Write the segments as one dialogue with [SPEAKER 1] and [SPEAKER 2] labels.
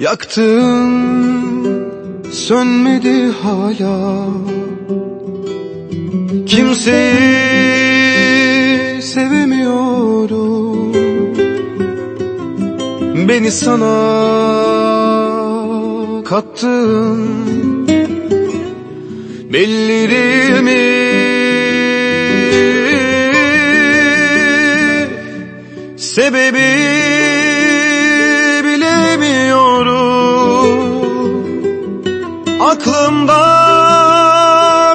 [SPEAKER 1] Yaktın sönmedi hala. Kimseyi sevemiyorum. Beni sana kattın. Bellerimi Sebebi Aklımda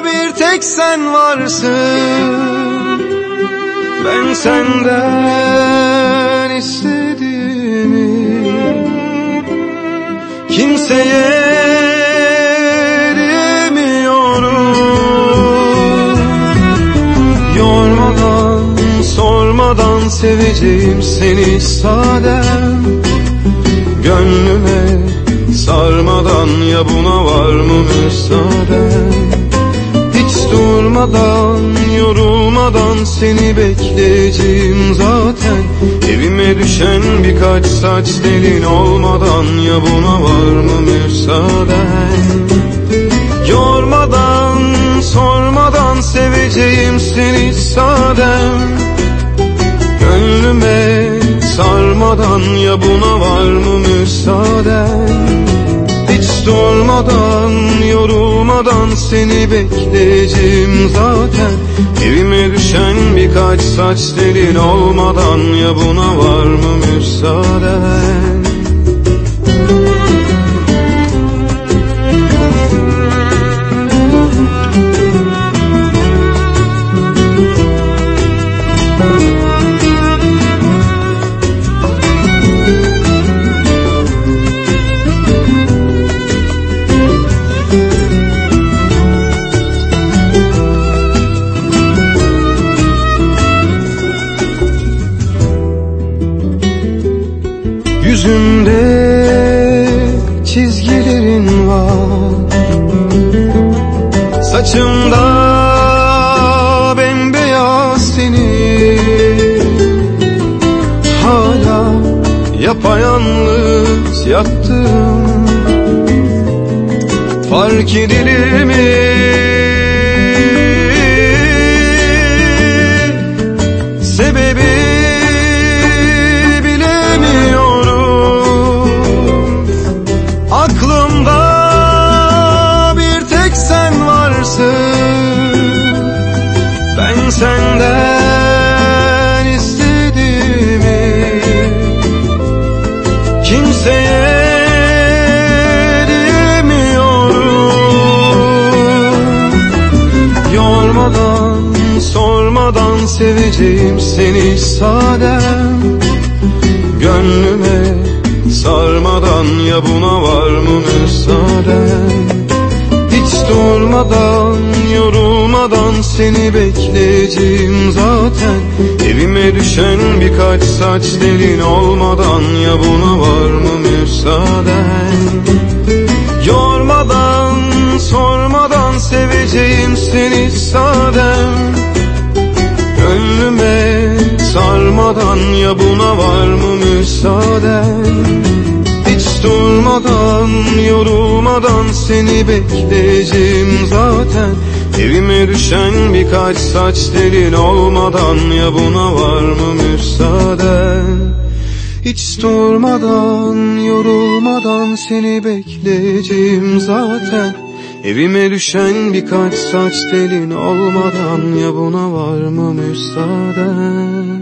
[SPEAKER 1] bir tek sen varsın. Ben senden istediğimi Kimseye demiyorum. Yormadan sormadan seveceğim seni sadem. Gönlüme Sarmadan ya buna var mı müsaade? Hiç durmadan yorulmadan seni bekleyeceğim zaten. Evime düşen birkaç saç delin olmadan ya buna var mı müsaade? Yormadan sormadan seveceğim seni sadem. Gönlüme sarmadan ya buna var mı müsaaden Durmadan, yorulmadan seni bekleyeceğim zaten. Evime düşen birkaç saç telin olmadan ya buna var mı müsaaden Yüzümde çizgilerin var Saçımda bembeyaz senin Hala yapayalnız yattım Fark edilir mi? Senden istediğimi kimseye Yormadan sormadan seveceğim seni sadem. Gönlüme sarmadan ya buna var mı müsaaden Hiç durmadan yorulmadan seni bekleyeceğim zaten. Evime düşen birkaç saç delin olmadan ya buna var mı müsaaden? Yormadan sormadan seveceğim seni sadem. Gönlüme sarmadan ya buna var mı müsaaden? Durmadan yorulmadan seni bekleyeceğim zaten Evime düşen birkaç saç delin olmadan ya buna var mı müsaaden Hiç durmadan yorulmadan seni bekleyeceğim zaten. Evime düşen birkaç saç delin olmadan ya buna var mı müsaaden